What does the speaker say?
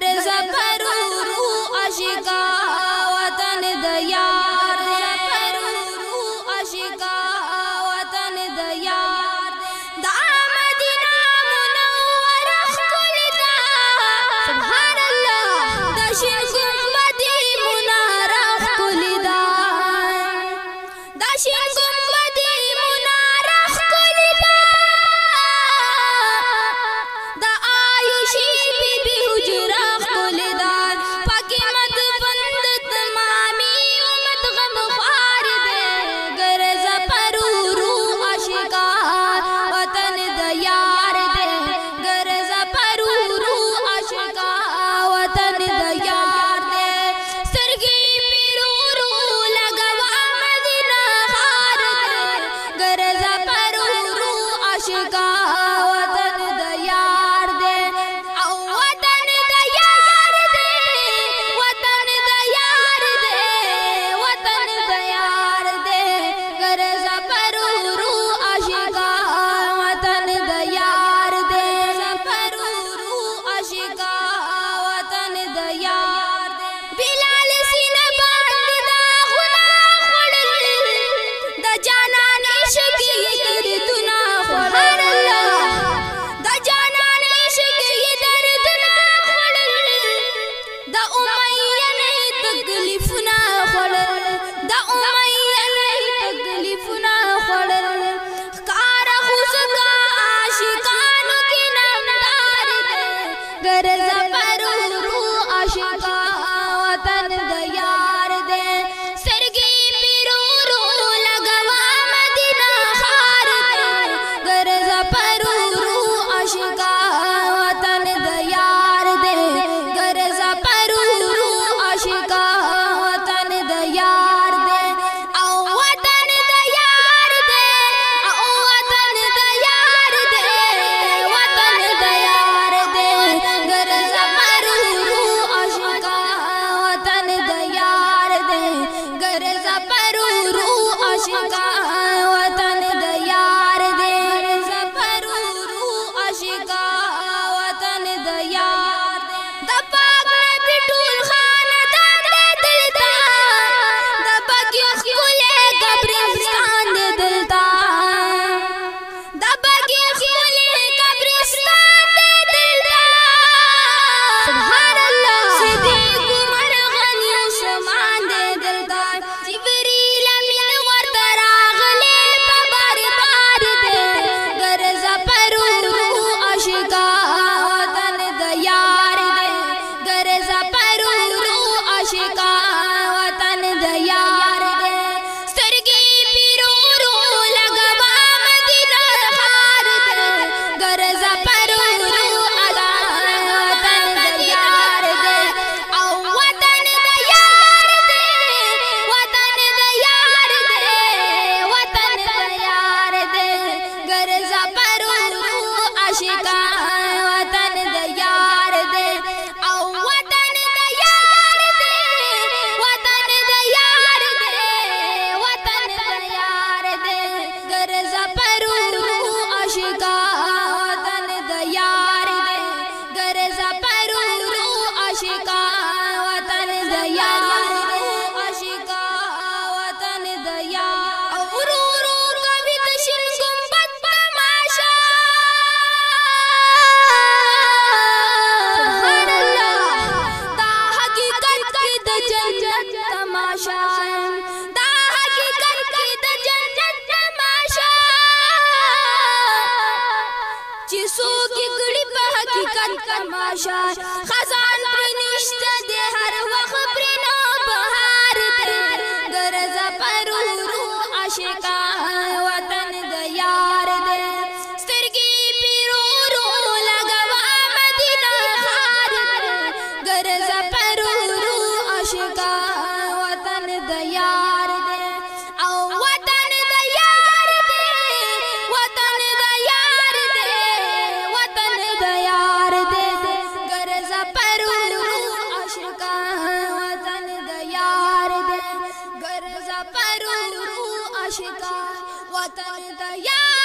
but a حقیقت تماشا خزان پر نشته د هر وخت پر نو بهار دی ګرځا پر ورو عاشق مغرور عاشقا وطن دیا